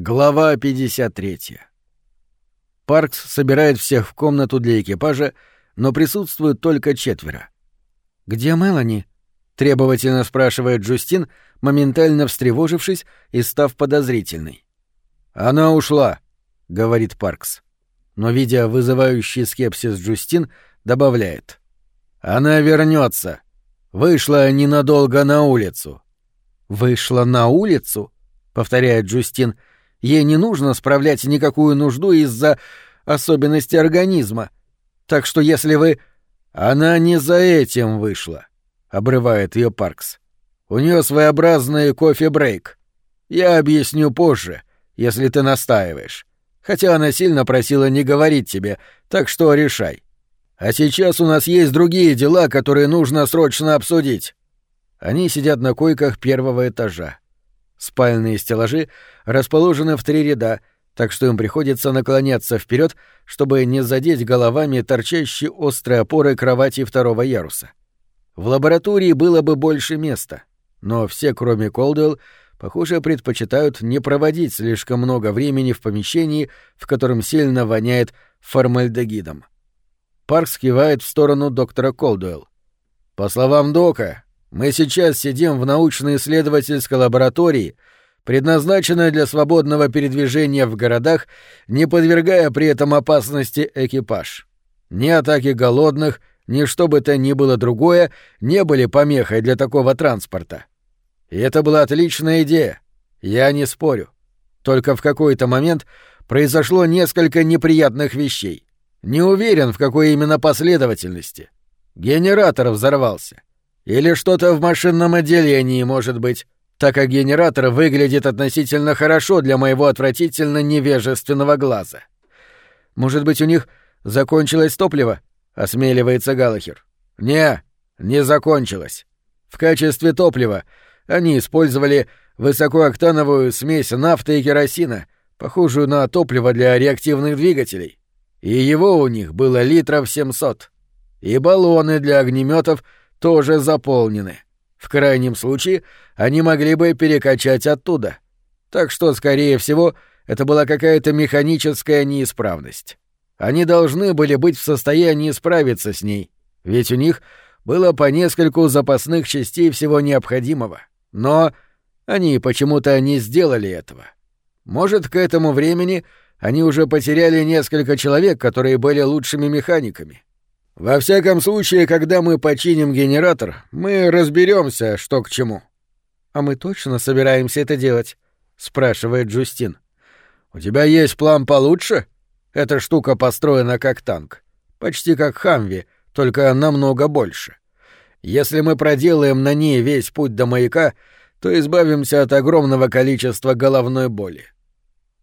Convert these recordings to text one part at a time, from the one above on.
Глава 53. Паркс собирает всех в комнату для экипажа, но присутствуют только четверо. «Где Мелани?» — требовательно спрашивает Джустин, моментально встревожившись и став подозрительной. «Она ушла», — говорит Паркс. Но, видя вызывающий скепсис Джустин, добавляет. «Она вернется. Вышла ненадолго на улицу». «Вышла на улицу?» — повторяет Джустин — Ей не нужно справлять никакую нужду из-за особенностей организма. Так что если вы... Она не за этим вышла, — обрывает ее Паркс. У нее своеобразный кофе-брейк. Я объясню позже, если ты настаиваешь. Хотя она сильно просила не говорить тебе, так что решай. А сейчас у нас есть другие дела, которые нужно срочно обсудить. Они сидят на койках первого этажа. Спальные стеллажи расположены в три ряда, так что им приходится наклоняться вперед, чтобы не задеть головами торчащие острые опоры кровати второго яруса. В лаборатории было бы больше места, но все, кроме Колдуэлл, похоже, предпочитают не проводить слишком много времени в помещении, в котором сильно воняет формальдегидом. Паркс кивает в сторону доктора Колдуэлл. По словам Дока, мы сейчас сидим в научно-исследовательской лаборатории, предназначенной для свободного передвижения в городах, не подвергая при этом опасности экипаж. Ни атаки голодных, ни что бы то ни было другое не были помехой для такого транспорта. И это была отличная идея. Я не спорю. Только в какой-то момент произошло несколько неприятных вещей. Не уверен, в какой именно последовательности. Генератор взорвался. Или что-то в машинном отделении, может быть, так как генератор выглядит относительно хорошо для моего отвратительно невежественного глаза. Может быть, у них закончилось топливо? осмеливается Галахер. Не, не закончилось. В качестве топлива они использовали высокооктановую смесь нафты и керосина, похожую на топливо для реактивных двигателей. И его у них было литров 700. И баллоны для огнеметов — тоже заполнены. В крайнем случае они могли бы перекачать оттуда. Так что, скорее всего, это была какая-то механическая неисправность. Они должны были быть в состоянии справиться с ней, ведь у них было по нескольку запасных частей всего необходимого. Но они почему-то не сделали этого. Может, к этому времени они уже потеряли несколько человек, которые были лучшими механиками. Во всяком случае, когда мы починим генератор, мы разберемся, что к чему. А мы точно собираемся это делать? спрашивает Джустин. У тебя есть план получше? Эта штука построена как танк, почти как Хамви, только намного больше. Если мы проделаем на ней весь путь до маяка, то избавимся от огромного количества головной боли.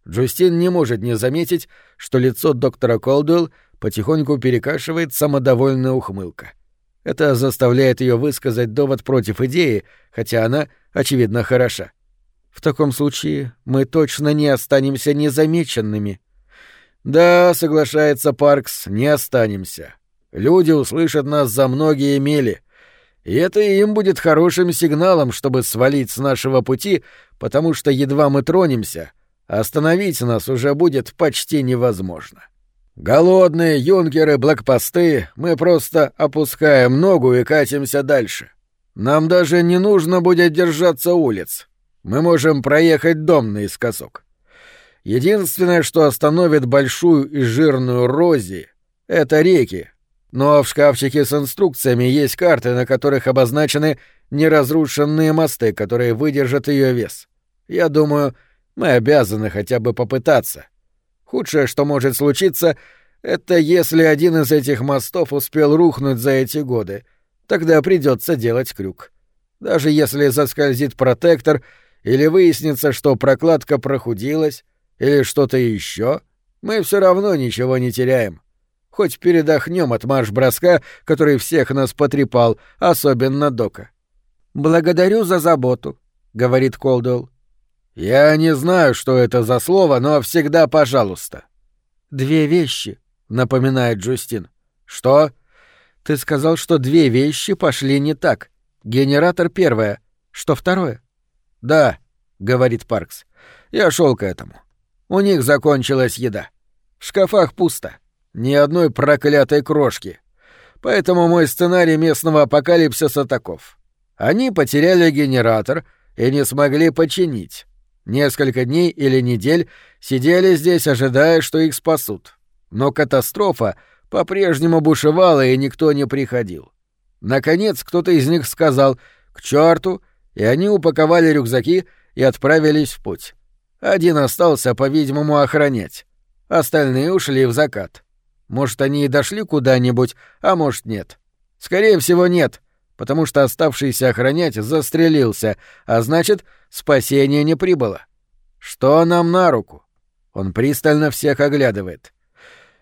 Джустин не может не заметить, что лицо доктора Колдуэлл потихоньку перекашивает самодовольная ухмылка. Это заставляет ее высказать довод против идеи, хотя она, очевидно, хороша. В таком случае мы точно не останемся незамеченными. Да, соглашается Паркс, не останемся. Люди услышат нас за многие мили. И это им будет хорошим сигналом, чтобы свалить с нашего пути, потому что едва мы тронемся, остановить нас уже будет почти невозможно. — Голодные юнкеры, блокпосты, мы просто опускаем ногу и катимся дальше. Нам даже не нужно будет держаться улиц. Мы можем проехать дом наискосок. Единственное, что остановит большую и жирную Рози, — это реки. Но в шкафчике с инструкциями есть карты, на которых обозначены неразрушенные мосты, которые выдержат ее вес. Я думаю, мы обязаны хотя бы попытаться. — Худшее, что может случиться, это если один из этих мостов успел рухнуть за эти годы. Тогда придется делать крюк. Даже если заскользит протектор или выяснится, что прокладка прохудилась, или что-то еще, мы все равно ничего не теряем. Хоть передохнем от марш-броска, который всех нас потрепал, особенно Дока. «Благодарю за заботу», — говорит Колдуэлл. «Я не знаю, что это за слово, но всегда пожалуйста». «Две вещи», — напоминает Джустин. «Что?» «Ты сказал, что две вещи пошли не так. Генератор первое. Что второе?» «Да», — говорит Паркс. «Я шел к этому. У них закончилась еда. В шкафах пусто. Ни одной проклятой крошки. Поэтому мой сценарий местного апокалипсиса таков. Они потеряли генератор и не смогли починить. Несколько дней или недель сидели здесь, ожидая, что их спасут. Но катастрофа по-прежнему бушевала, и никто не приходил. Наконец кто-то из них сказал «к черту», и они упаковали рюкзаки и отправились в путь. Один остался, по-видимому, охранять. Остальные ушли в закат. Может, они и дошли куда-нибудь, а может, нет. Скорее всего, нет, потому что оставшийся охранять застрелился, а значит, спасение не прибыло. Что нам на руку? Он пристально всех оглядывает.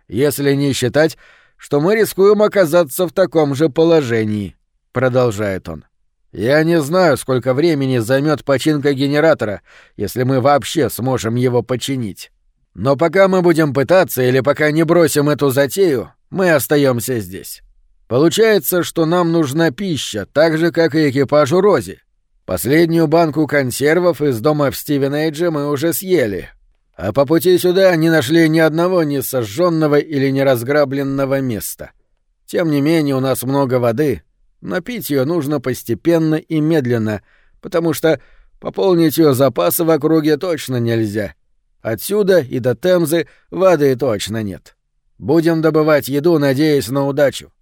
Если не считать, что мы рискуем оказаться в таком же положении, продолжает он. Я не знаю, сколько времени займет починка генератора, если мы вообще сможем его починить. Но пока мы будем пытаться или пока не бросим эту затею, мы остаемся здесь. Получается, что нам нужна пища, так же, как и экипажу Рози. Последнюю банку консервов из дома в Стивенейдже мы уже съели. А по пути сюда не нашли ни одного не сожженного или не разграбленного места. Тем не менее, у нас много воды, но пить ее нужно постепенно и медленно, потому что пополнить ее запасы в округе точно нельзя. Отсюда и до Темзы воды точно нет. Будем добывать еду, надеясь на удачу.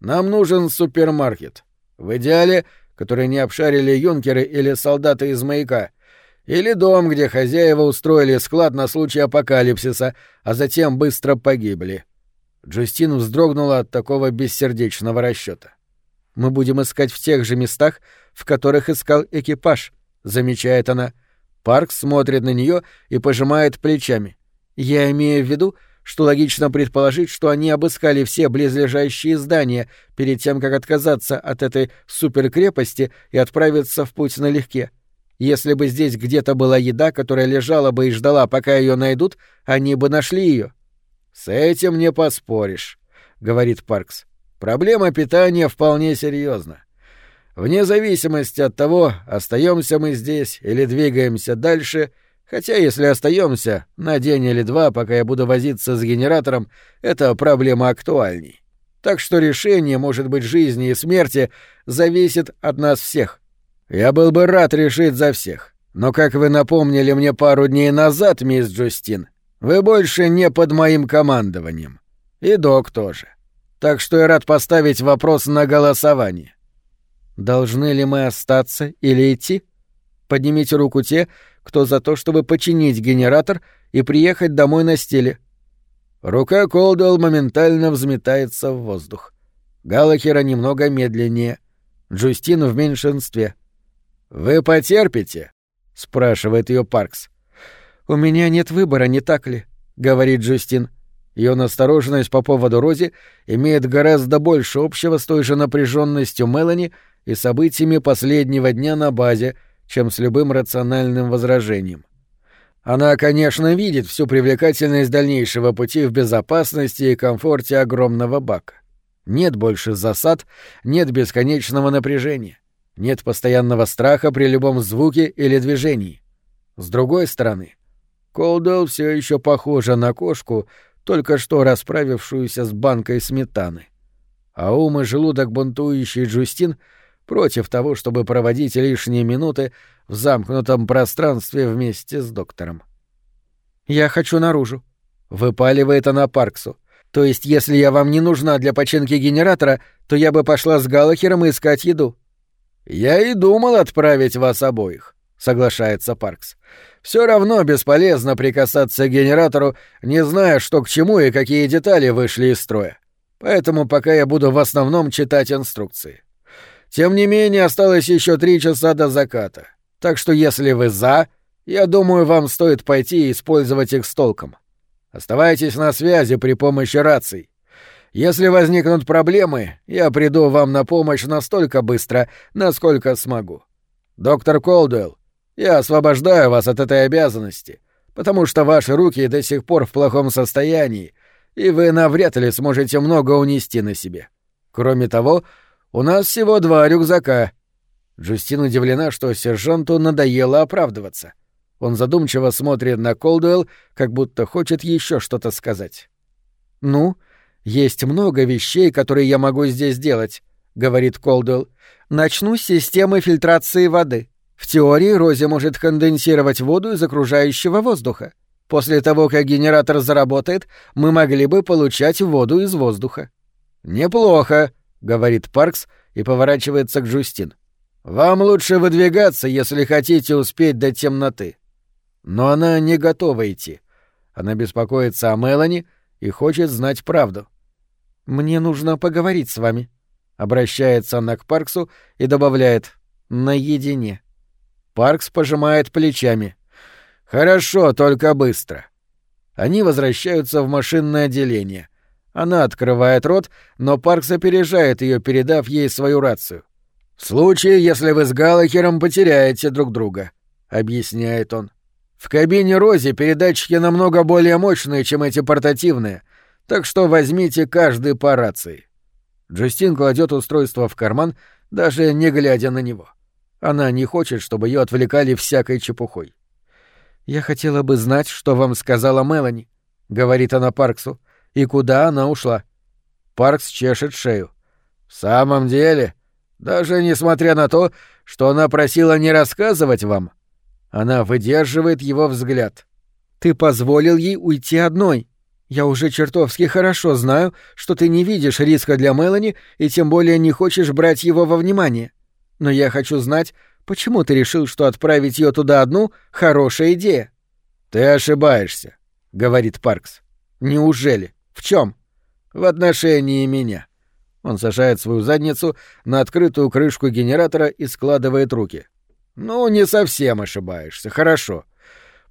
Нам нужен супермаркет. В идеале, который не обшарили юнкеры или солдаты из маяка. Или дом, где хозяева устроили склад на случай апокалипсиса, а затем быстро погибли. Джустин вздрогнула от такого бессердечного расчета. «Мы будем искать в тех же местах, в которых искал экипаж», — замечает она. Парк смотрит на нее и пожимает плечами. «Я имею в виду, что логично предположить, что они обыскали все близлежащие здания перед тем, как отказаться от этой суперкрепости и отправиться в путь налегке. Если бы здесь где-то была еда, которая лежала бы и ждала, пока ее найдут, они бы нашли ее. С этим не поспоришь, говорит Паркс. Проблема питания вполне серьезна. Вне зависимости от того, остаемся мы здесь или двигаемся дальше, Хотя, если остаемся на день или два, пока я буду возиться с генератором, эта проблема актуальней. Так что решение, может быть, жизни и смерти, зависит от нас всех. Я был бы рад решить за всех. Но, как вы напомнили мне пару дней назад, мисс Джустин, вы больше не под моим командованием. И док тоже. Так что я рад поставить вопрос на голосование. Должны ли мы остаться или идти? Поднимите руку те, кто за то, чтобы починить генератор и приехать домой на стиле. Рука Колдуэлл моментально взметается в воздух. Галахера немного медленнее. Джустин в меньшинстве. «Вы потерпите?» — спрашивает ее Паркс. «У меня нет выбора, не так ли?» — говорит Джустин. Ее настороженность по поводу Рози имеет гораздо больше общего с той же напряженностью Мелани и событиями последнего дня на базе — чем с любым рациональным возражением. Она, конечно, видит всю привлекательность дальнейшего пути в безопасности и комфорте огромного бака. Нет больше засад, нет бесконечного напряжения, нет постоянного страха при любом звуке или движении. С другой стороны, Колдуэлл все еще похожа на кошку, только что расправившуюся с банкой сметаны. А ум и желудок бунтующий Джустин — против того, чтобы проводить лишние минуты в замкнутом пространстве вместе с доктором. «Я хочу наружу», — выпаливает она Парксу. «То есть, если я вам не нужна для починки генератора, то я бы пошла с Галахером искать еду». «Я и думал отправить вас обоих», — соглашается Паркс. «Все равно бесполезно прикасаться к генератору, не зная, что к чему и какие детали вышли из строя. Поэтому пока я буду в основном читать инструкции. Тем не менее, осталось еще три часа до заката. Так что если вы за, я думаю, вам стоит пойти и использовать их с толком. Оставайтесь на связи при помощи раций. Если возникнут проблемы, я приду вам на помощь настолько быстро, насколько смогу. Доктор Колдуэлл, я освобождаю вас от этой обязанности, потому что ваши руки до сих пор в плохом состоянии, и вы навряд ли сможете много унести на себе. Кроме того, у нас всего два рюкзака». Джустин удивлена, что сержанту надоело оправдываться. Он задумчиво смотрит на Колдуэлл, как будто хочет еще что-то сказать. «Ну, есть много вещей, которые я могу здесь сделать», — говорит Колдуэлл. «Начну с системы фильтрации воды. В теории Рози может конденсировать воду из окружающего воздуха. После того, как генератор заработает, мы могли бы получать воду из воздуха». «Неплохо», — говорит Паркс и поворачивается к Джустин. «Вам лучше выдвигаться, если хотите успеть до темноты». Но она не готова идти. Она беспокоится о Мелани и хочет знать правду. «Мне нужно поговорить с вами», — обращается она к Парксу и добавляет «наедине». Паркс пожимает плечами. «Хорошо, только быстро». Они возвращаются в машинное отделение. Она открывает рот, но Паркс опережает ее, передав ей свою рацию. «В случае, если вы с Галлахером потеряете друг друга», — объясняет он. В кабине Рози передатчики намного более мощные, чем эти портативные, так что возьмите каждый по рации. Джустин кладет устройство в карман, даже не глядя на него. Она не хочет, чтобы ее отвлекали всякой чепухой. «Я хотела бы знать, что вам сказала Мелани», — говорит она Парксу, — «и куда она ушла». Паркс чешет шею. «В самом деле, даже несмотря на то, что она просила не рассказывать вам, — она выдерживает его взгляд. «Ты позволил ей уйти одной. Я уже чертовски хорошо знаю, что ты не видишь риска для Мелани и тем более не хочешь брать его во внимание. Но я хочу знать, почему ты решил, что отправить ее туда одну — хорошая идея?» «Ты ошибаешься», — говорит Паркс. «Неужели? В чем? «В отношении меня». Он сажает свою задницу на открытую крышку генератора и складывает руки. «Ну, не совсем ошибаешься. Хорошо.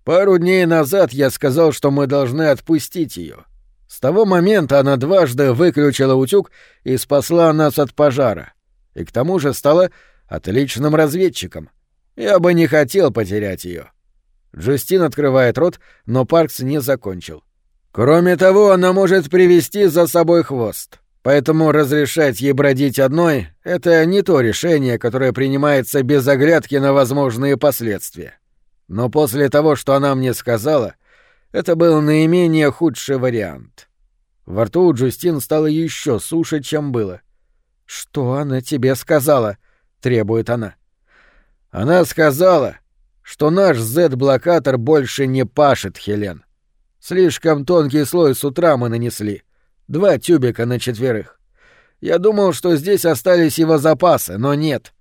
Пару дней назад я сказал, что мы должны отпустить ее. С того момента она дважды выключила утюг и спасла нас от пожара. И к тому же стала отличным разведчиком. Я бы не хотел потерять ее. Джустин открывает рот, но Паркс не закончил. Кроме того, она может привести за собой хвост. Поэтому разрешать ей бродить одной — это не то решение, которое принимается без оглядки на возможные последствия. Но после того, что она мне сказала, это был наименее худший вариант. Во рту у Джустин стало еще суше, чем было. «Что она тебе сказала?» — требует она. «Она сказала, что наш Z-блокатор больше не пашет, Хелен. Слишком тонкий слой с утра мы нанесли» Два тюбика на четверых. Я думал, что здесь остались его запасы, но нет.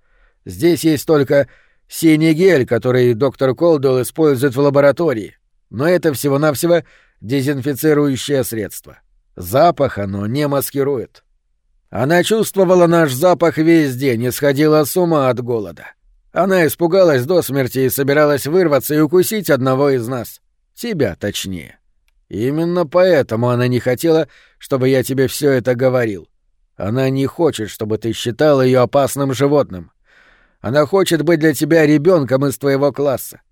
Здесь есть только синий гель, который доктор Колдуэлл использует в лаборатории. Но это всего-навсего дезинфицирующее средство. Запах оно не маскирует. Она чувствовала наш запах весь день и сходила с ума от голода. Она испугалась до смерти и собиралась вырваться и укусить одного из нас. Тебя, точнее. Именно поэтому она не хотела, чтобы я тебе все это говорил. Она не хочет, чтобы ты считал ее опасным животным. Она хочет быть для тебя ребенком из твоего класса.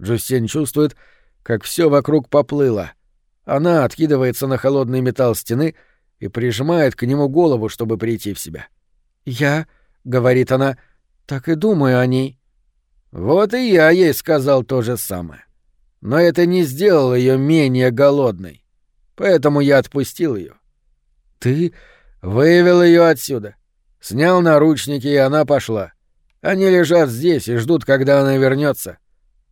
Джустин чувствует, как все вокруг поплыло. Она откидывается на холодный металл стены и прижимает к нему голову, чтобы прийти в себя. «Я», — говорит она, — «так и думаю о ней». Вот и я ей сказал то же самое но это не сделало ее менее голодной. Поэтому я отпустил ее. Ты вывел ее отсюда, снял наручники, и она пошла. Они лежат здесь и ждут, когда она вернется.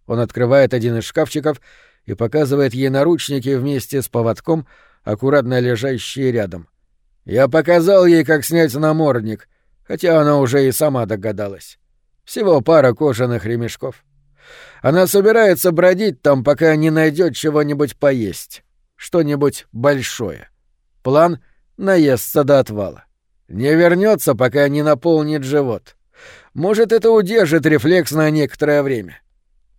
Он открывает один из шкафчиков и показывает ей наручники вместе с поводком, аккуратно лежащие рядом. Я показал ей, как снять намордник, хотя она уже и сама догадалась. Всего пара кожаных ремешков. Она собирается бродить там, пока не найдет чего-нибудь поесть. Что-нибудь большое. План — наесться до отвала. Не вернется, пока не наполнит живот. Может, это удержит рефлекс на некоторое время.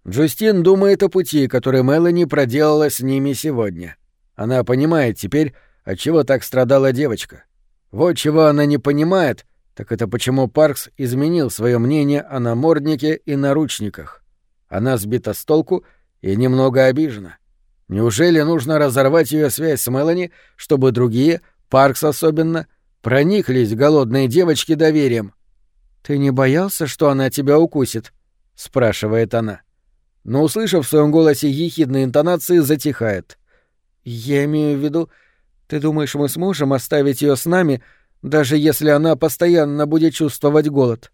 Джустин думает о пути, который Мелани проделала с ними сегодня. Она понимает теперь, от чего так страдала девочка. Вот чего она не понимает, так это почему Паркс изменил свое мнение о наморднике и наручниках. Она сбита с толку и немного обижена. Неужели нужно разорвать ее связь с Мелани, чтобы другие, Паркс особенно, прониклись голодные девочки доверием? «Ты не боялся, что она тебя укусит?» — спрашивает она. но, услышав в своем голосе ехидные интонации, затихает. «Я имею в виду, ты думаешь, мы сможем оставить ее с нами, даже если она постоянно будет чувствовать голод?»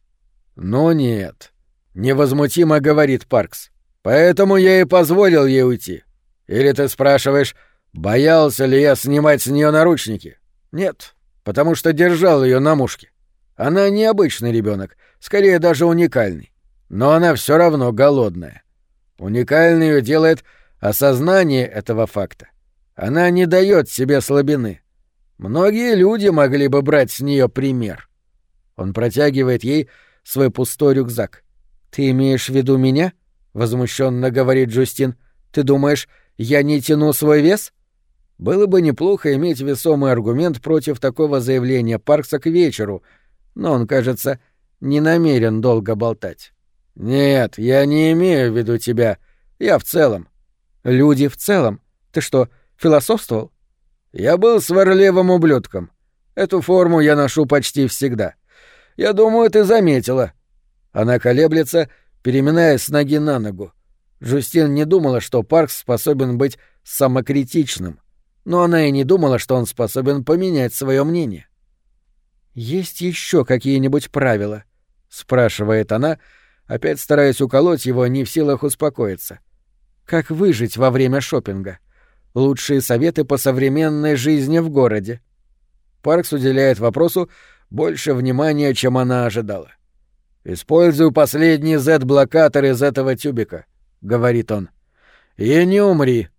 «Но нет», — невозмутимо говорит Паркс. «Поэтому я и позволил ей уйти. Или ты спрашиваешь, боялся ли я снимать с нее наручники? Нет, потому что держал ее на мушке. Она необычный ребенок, скорее даже уникальный. Но она все равно голодная. Уникальной ее делает осознание этого факта. Она не дает себе слабины. Многие люди могли бы брать с нее пример. Он протягивает ей свой пустой рюкзак. «Ты имеешь в виду меня?» — возмущенно говорит Джустин. «Ты думаешь, я не тяну свой вес?» Было бы неплохо иметь весомый аргумент против такого заявления Паркса к вечеру, но он, кажется, не намерен долго болтать. «Нет, я не имею в виду тебя. Я в целом». «Люди в целом? Ты что, философствовал?» «Я был сварливым ублюдком. Эту форму я ношу почти всегда. Я думаю, ты заметила». Она колеблется, переминаясь с ноги на ногу. Жустин не думала, что Паркс способен быть самокритичным, но она и не думала, что он способен поменять свое мнение. «Есть еще какие-нибудь правила?» — спрашивает она, — опять стараясь уколоть его, не в силах успокоиться. Как выжить во время шопинга? Лучшие советы по современной жизни в городе. Паркс уделяет вопросу больше внимания, чем она ожидала. «Используй последний Z-блокатор из этого тюбика», — говорит он. «И не умри.